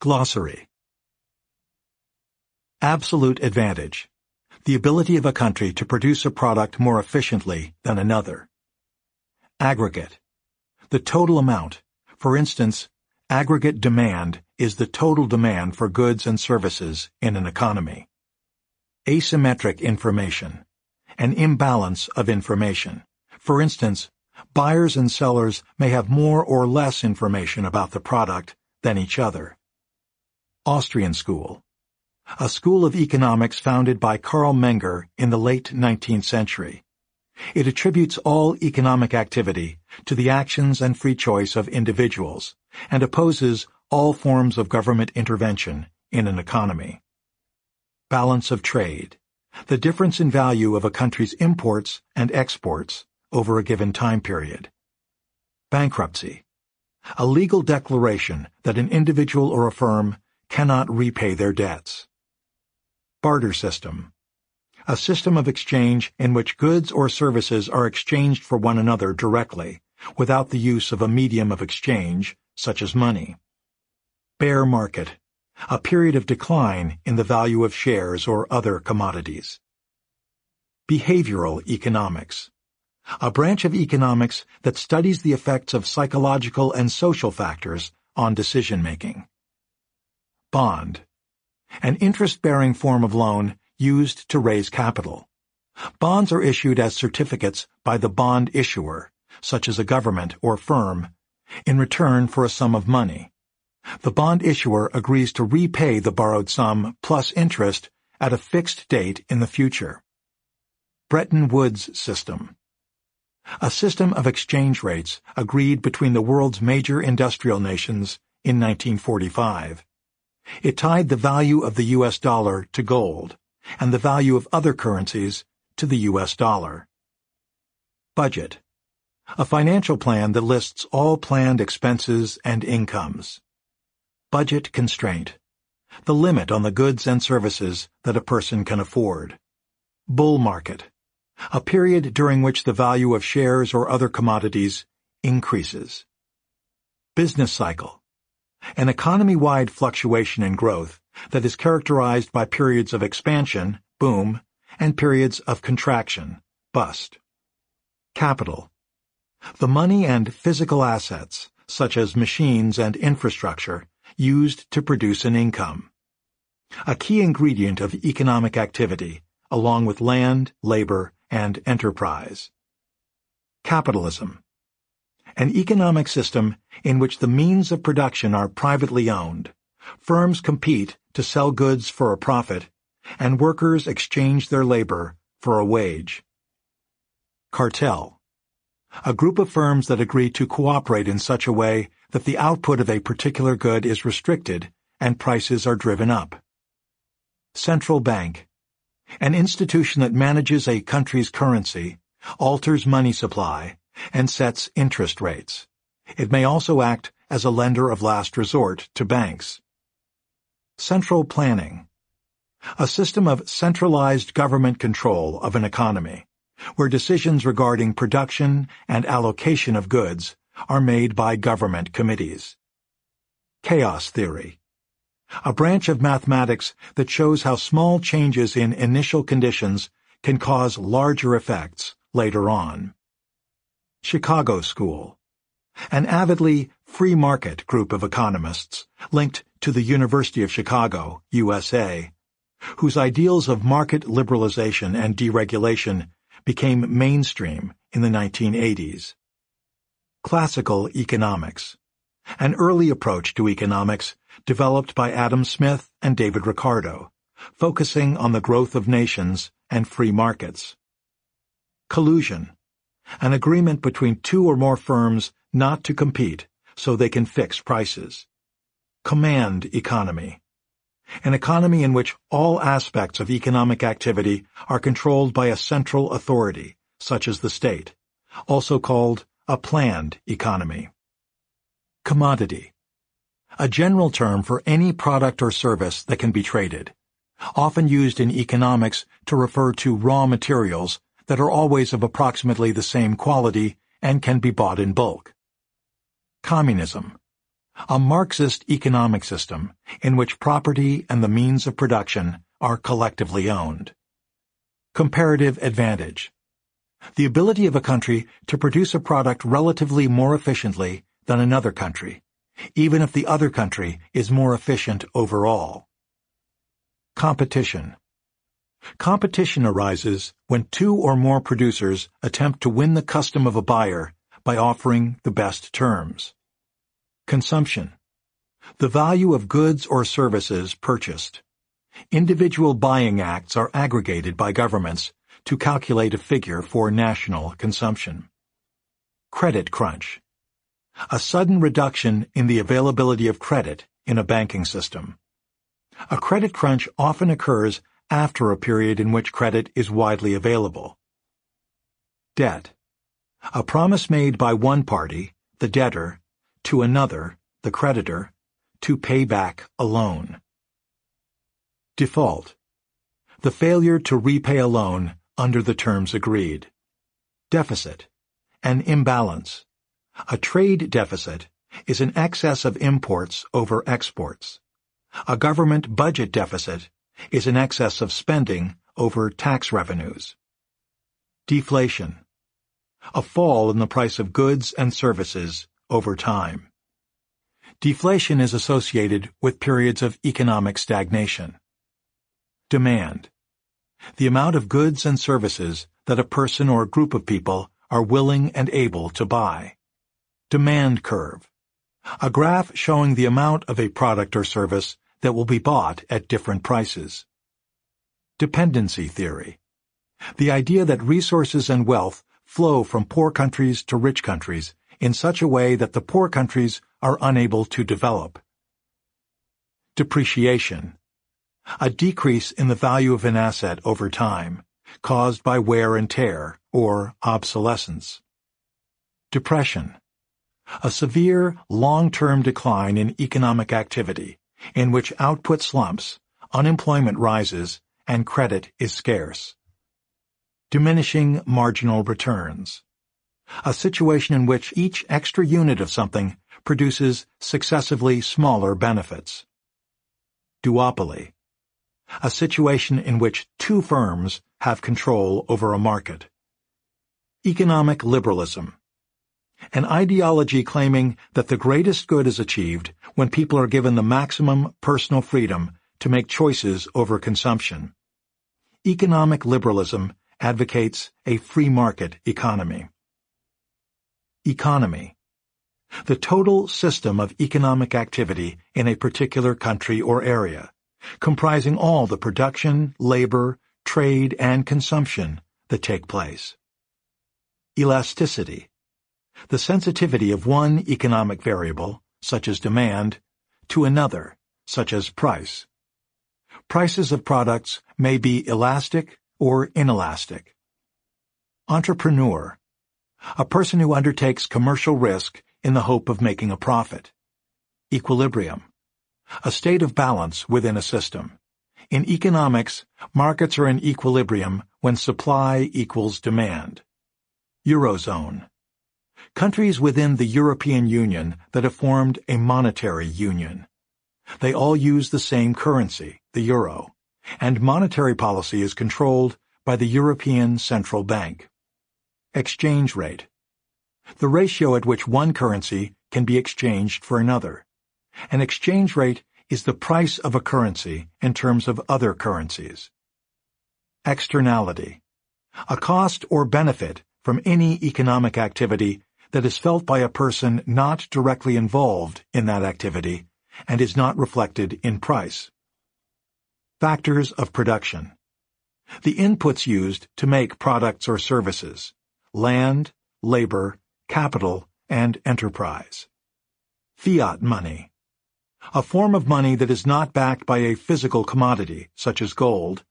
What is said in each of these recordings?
Glossary Absolute advantage. The ability of a country to produce a product more efficiently than another. Aggregate. The total amount. For instance, aggregate demand is the total demand for goods and services in an economy. Asymmetric information. An imbalance of information. For instance, buyers and sellers may have more or less information about the product than each other. Austrian School, a school of economics founded by Carl Menger in the late 19th century. It attributes all economic activity to the actions and free choice of individuals and opposes all forms of government intervention in an economy. Balance of trade. The difference in value of a country's imports and exports over a given time period. Bankruptcy. A legal declaration that an individual or a firm cannot repay their debts. Barter System A system of exchange in which goods or services are exchanged for one another directly, without the use of a medium of exchange, such as money. Bear Market A period of decline in the value of shares or other commodities. Behavioral Economics a branch of economics that studies the effects of psychological and social factors on decision-making. Bond. An interest-bearing form of loan used to raise capital. Bonds are issued as certificates by the bond issuer, such as a government or firm, in return for a sum of money. The bond issuer agrees to repay the borrowed sum plus interest at a fixed date in the future. Bretton Woods System A system of exchange rates agreed between the world's major industrial nations in 1945. It tied the value of the U.S. dollar to gold and the value of other currencies to the U.S. dollar. Budget. A financial plan that lists all planned expenses and incomes. Budget constraint. The limit on the goods and services that a person can afford. Bull market. A period during which the value of shares or other commodities increases. Business cycle an economy-wide fluctuation in growth that is characterized by periods of expansion, boom, and periods of contraction, bust. Capital. The money and physical assets, such as machines and infrastructure, used to produce an income. A key ingredient of economic activity, along with land, labor, and enterprise. Capitalism an economic system in which the means of production are privately owned, firms compete to sell goods for a profit, and workers exchange their labor for a wage. Cartel. A group of firms that agree to cooperate in such a way that the output of a particular good is restricted and prices are driven up. Central Bank. An institution that manages a country's currency, alters money supply, and sets interest rates. It may also act as a lender of last resort to banks. Central Planning A system of centralized government control of an economy, where decisions regarding production and allocation of goods are made by government committees. Chaos Theory A branch of mathematics that shows how small changes in initial conditions can cause larger effects later on. Chicago School, an avidly free market group of economists linked to the University of Chicago, USA, whose ideals of market liberalization and deregulation became mainstream in the 1980s. Classical Economics, an early approach to economics developed by Adam Smith and David Ricardo, focusing on the growth of nations and free markets. Collusion, an agreement between two or more firms not to compete so they can fix prices. Command economy. An economy in which all aspects of economic activity are controlled by a central authority, such as the state, also called a planned economy. Commodity. A general term for any product or service that can be traded, often used in economics to refer to raw materials that are always of approximately the same quality and can be bought in bulk. Communism. A Marxist economic system in which property and the means of production are collectively owned. Comparative advantage. The ability of a country to produce a product relatively more efficiently than another country, even if the other country is more efficient overall. Competition. Competition arises when two or more producers attempt to win the custom of a buyer by offering the best terms. Consumption. The value of goods or services purchased. Individual buying acts are aggregated by governments to calculate a figure for national consumption. Credit crunch. A sudden reduction in the availability of credit in a banking system. A credit crunch often occurs after a period in which credit is widely available. Debt. A promise made by one party, the debtor, to another, the creditor, to pay back a loan. Default. The failure to repay a loan under the terms agreed. Deficit. An imbalance. A trade deficit is an excess of imports over exports. A government budget deficit is in excess of spending over tax revenues. Deflation. A fall in the price of goods and services over time. Deflation is associated with periods of economic stagnation. Demand. The amount of goods and services that a person or a group of people are willing and able to buy. Demand curve. A graph showing the amount of a product or service that will be bought at different prices. Dependency theory. The idea that resources and wealth flow from poor countries to rich countries in such a way that the poor countries are unable to develop. Depreciation. A decrease in the value of an asset over time, caused by wear and tear, or obsolescence. Depression. A severe, long-term decline in economic activity, in which output slumps, unemployment rises, and credit is scarce. Diminishing marginal returns. A situation in which each extra unit of something produces successively smaller benefits. Duopoly. A situation in which two firms have control over a market. Economic liberalism an ideology claiming that the greatest good is achieved when people are given the maximum personal freedom to make choices over consumption. Economic liberalism advocates a free market economy. Economy the total system of economic activity in a particular country or area, comprising all the production, labor, trade, and consumption that take place. Elasticity the sensitivity of one economic variable, such as demand, to another, such as price. Prices of products may be elastic or inelastic. Entrepreneur. A person who undertakes commercial risk in the hope of making a profit. Equilibrium. A state of balance within a system. In economics, markets are in equilibrium when supply equals demand. Eurozone countries within the European Union that have formed a monetary union. They all use the same currency, the euro, and monetary policy is controlled by the European Central Bank. Exchange rate. The ratio at which one currency can be exchanged for another. An exchange rate is the price of a currency in terms of other currencies. Externality. A cost or benefit from any economic activity that is felt by a person not directly involved in that activity and is not reflected in price. Factors of production. The inputs used to make products or services. Land, labor, capital, and enterprise. Fiat money. A form of money that is not backed by a physical commodity, such as gold,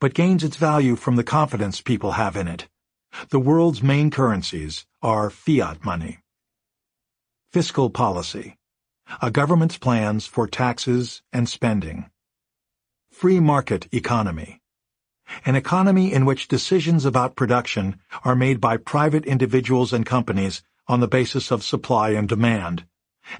but gains its value from the confidence people have in it. The world's main currencies are fiat money. Fiscal policy. A government's plans for taxes and spending. Free market economy. An economy in which decisions about production are made by private individuals and companies on the basis of supply and demand,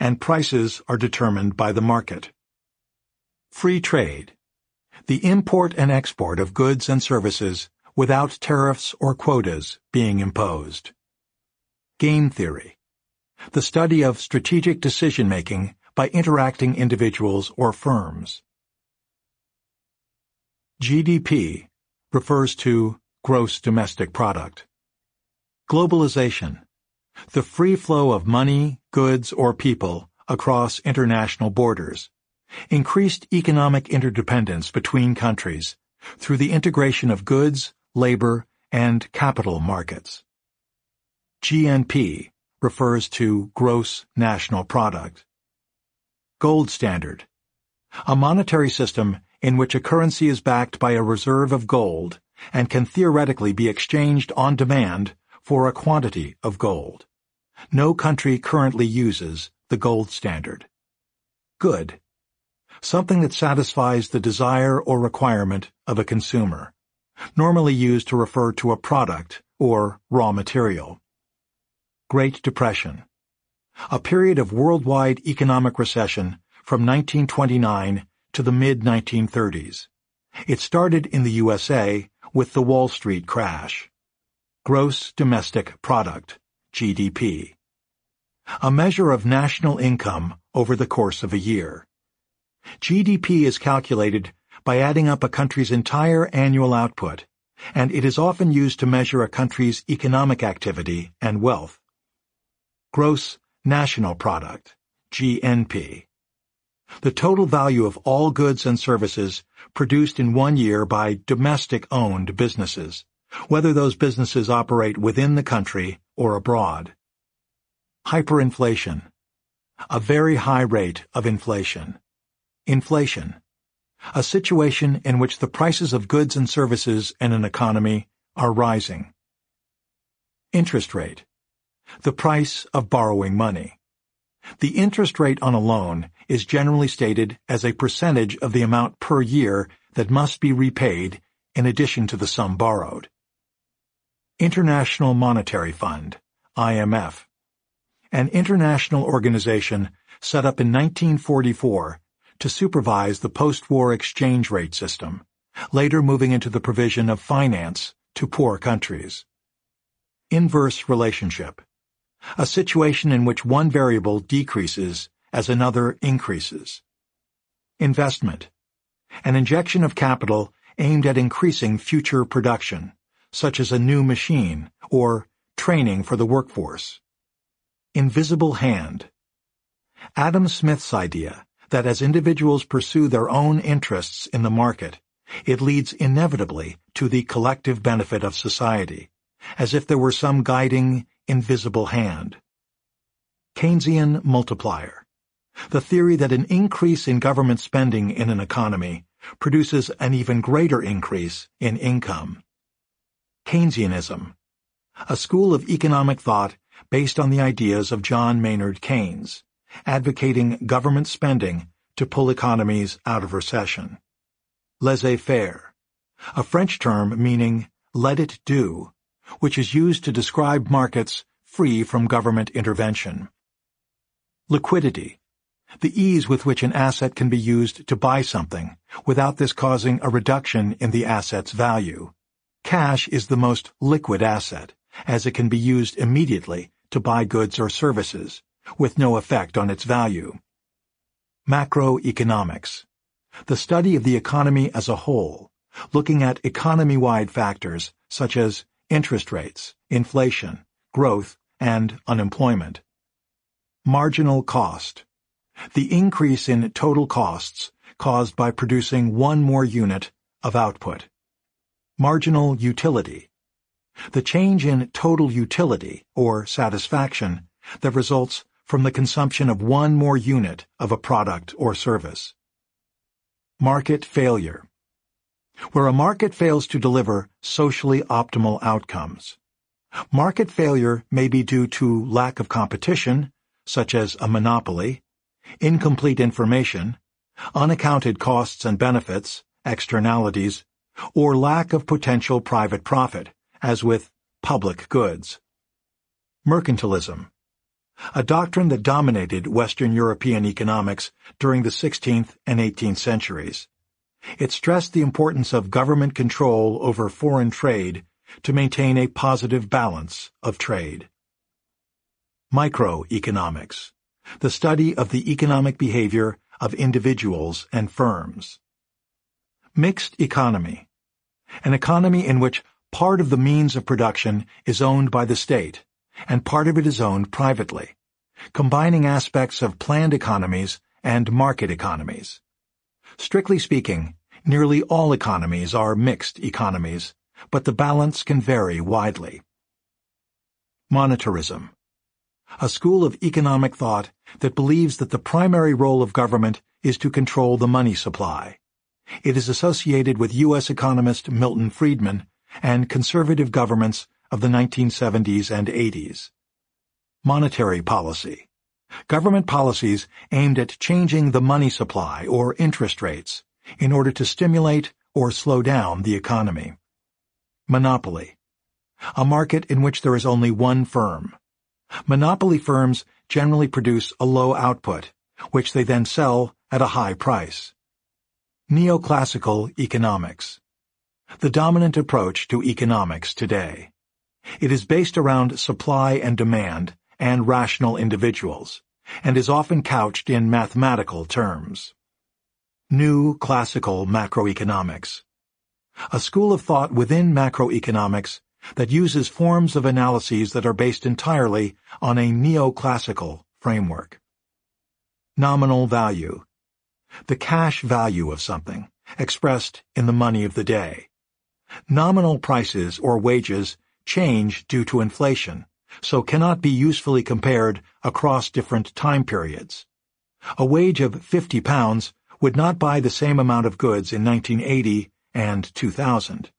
and prices are determined by the market. Free trade. The import and export of goods and services without tariffs or quotas being imposed. Game Theory, the study of strategic decision-making by interacting individuals or firms. GDP refers to gross domestic product. Globalization, the free flow of money, goods, or people across international borders, increased economic interdependence between countries through the integration of goods, labor, and capital markets. GNP refers to gross national product. Gold standard. A monetary system in which a currency is backed by a reserve of gold and can theoretically be exchanged on demand for a quantity of gold. No country currently uses the gold standard. Good. Something that satisfies the desire or requirement of a consumer, normally used to refer to a product or raw material. Great Depression, a period of worldwide economic recession from 1929 to the mid-1930s. It started in the USA with the Wall Street crash. Gross Domestic Product, GDP. A measure of national income over the course of a year. GDP is calculated by adding up a country's entire annual output, and it is often used to measure a country's economic activity and wealth. Gross National Product, GNP. The total value of all goods and services produced in one year by domestic-owned businesses, whether those businesses operate within the country or abroad. Hyperinflation. A very high rate of inflation. Inflation. A situation in which the prices of goods and services in an economy are rising. Interest rate the price of borrowing money. The interest rate on a loan is generally stated as a percentage of the amount per year that must be repaid in addition to the sum borrowed. International Monetary Fund, IMF, an international organization set up in 1944 to supervise the post-war exchange rate system, later moving into the provision of finance to poor countries. Inverse relationship a situation in which one variable decreases as another increases. Investment, an injection of capital aimed at increasing future production, such as a new machine or training for the workforce. Invisible Hand, Adam Smith's idea that as individuals pursue their own interests in the market, it leads inevitably to the collective benefit of society, as if there were some guiding, invisible hand. Keynesian multiplier. The theory that an increase in government spending in an economy produces an even greater increase in income. Keynesianism. A school of economic thought based on the ideas of John Maynard Keynes, advocating government spending to pull economies out of recession. Laissez-faire. A French term meaning let it do which is used to describe markets free from government intervention. Liquidity, the ease with which an asset can be used to buy something without this causing a reduction in the asset's value. Cash is the most liquid asset, as it can be used immediately to buy goods or services, with no effect on its value. Macroeconomics. The study of the economy as a whole, looking at economy-wide factors such as interest rates, inflation, growth, and unemployment. Marginal cost. The increase in total costs caused by producing one more unit of output. Marginal utility. The change in total utility, or satisfaction, that results from the consumption of one more unit of a product or service. Market failure where a market fails to deliver socially optimal outcomes. Market failure may be due to lack of competition, such as a monopoly, incomplete information, unaccounted costs and benefits, externalities, or lack of potential private profit, as with public goods. Mercantilism a doctrine that dominated Western European economics during the 16th and 18th centuries. It stressed the importance of government control over foreign trade to maintain a positive balance of trade. Microeconomics The study of the economic behavior of individuals and firms. Mixed economy An economy in which part of the means of production is owned by the state and part of it is owned privately, combining aspects of planned economies and market economies. Strictly speaking, nearly all economies are mixed economies, but the balance can vary widely. Monetarism A school of economic thought that believes that the primary role of government is to control the money supply. It is associated with U.S. economist Milton Friedman and conservative governments of the 1970s and 80s. Monetary Policy government policies aimed at changing the money supply or interest rates in order to stimulate or slow down the economy. Monopoly. A market in which there is only one firm. Monopoly firms generally produce a low output, which they then sell at a high price. Neoclassical economics. The dominant approach to economics today. It is based around supply and demand and rational individuals, and is often couched in mathematical terms. New Classical Macroeconomics A school of thought within macroeconomics that uses forms of analyses that are based entirely on a neoclassical framework. Nominal value. The cash value of something, expressed in the money of the day. Nominal prices or wages change due to inflation, so cannot be usefully compared across different time periods. A wage of £50 would not buy the same amount of goods in 1980 and 2000.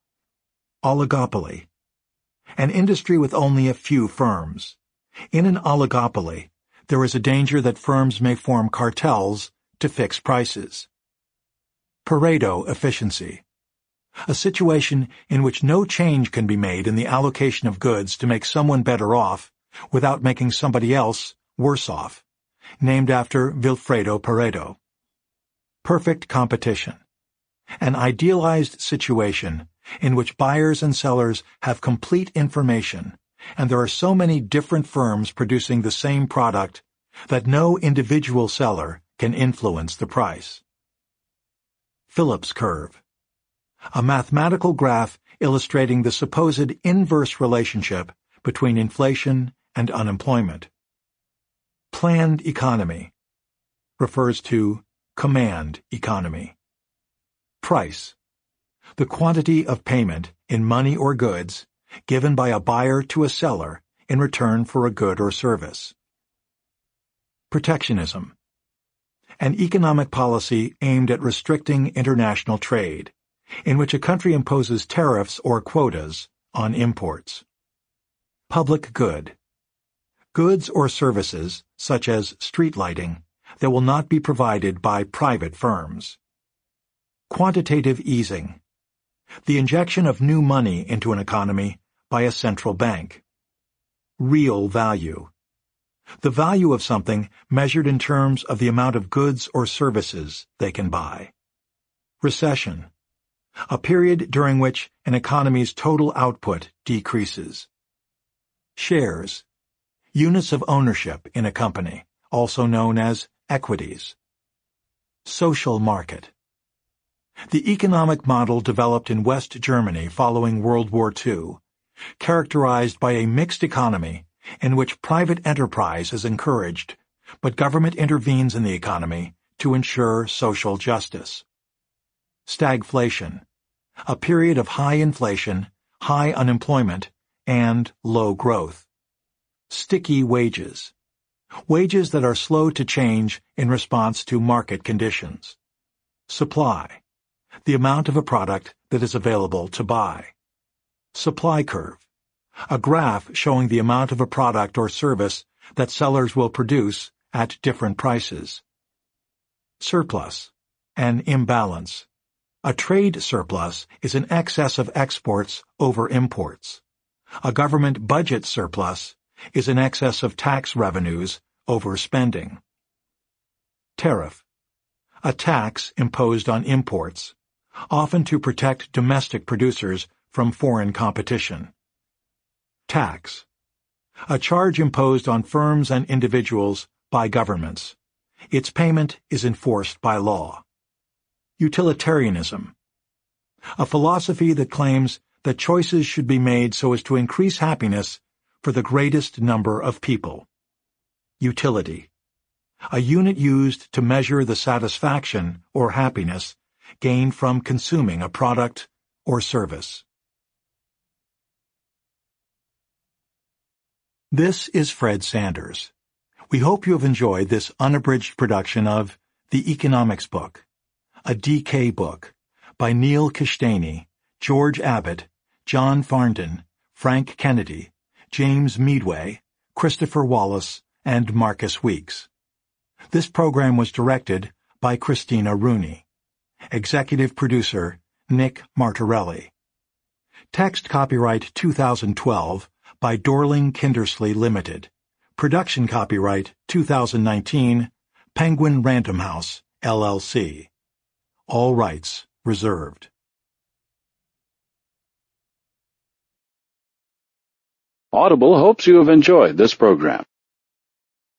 Oligopoly. An industry with only a few firms. In an oligopoly, there is a danger that firms may form cartels to fix prices. Pareto efficiency a situation in which no change can be made in the allocation of goods to make someone better off without making somebody else worse off, named after Vilfredo Pareto. Perfect competition. An idealized situation in which buyers and sellers have complete information and there are so many different firms producing the same product that no individual seller can influence the price. Phillips curve a mathematical graph illustrating the supposed inverse relationship between inflation and unemployment. Planned economy refers to command economy. Price the quantity of payment in money or goods given by a buyer to a seller in return for a good or service. Protectionism An economic policy aimed at restricting international trade, in which a country imposes tariffs or quotas on imports. Public good. Goods or services, such as street lighting, that will not be provided by private firms. Quantitative easing. The injection of new money into an economy by a central bank. Real value. The value of something measured in terms of the amount of goods or services they can buy. Recession a period during which an economy's total output decreases. Shares, units of ownership in a company, also known as equities. Social market. The economic model developed in West Germany following World War II, characterized by a mixed economy in which private enterprise is encouraged, but government intervenes in the economy to ensure social justice stagflation, a period of high inflation, high unemployment, and low growth. Sticky wages, wages that are slow to change in response to market conditions. Supply, the amount of a product that is available to buy. Supply curve, a graph showing the amount of a product or service that sellers will produce at different prices. Surplus, an imbalance. A trade surplus is an excess of exports over imports. A government budget surplus is an excess of tax revenues over spending. Tariff. A tax imposed on imports, often to protect domestic producers from foreign competition. Tax. A charge imposed on firms and individuals by governments. Its payment is enforced by law. Utilitarianism. A philosophy that claims that choices should be made so as to increase happiness for the greatest number of people. Utility. A unit used to measure the satisfaction or happiness gained from consuming a product or service. This is Fred Sanders. We hope you have enjoyed this unabridged production of The Economics Book. A DK Book by Niall Kishtainy, George Abbott, John Farndon, Frank Kennedy, James Meadway, Christopher Wallace, and Marcus Weeks. This program was directed by Christina Rooney. Executive Producer Nick Martorelli. Text copyright 2012 by Dorling Kindersley Limited. Production copyright 2019 Penguin Random House, LLC. All rights reserved. Audible hopes you have enjoyed this program.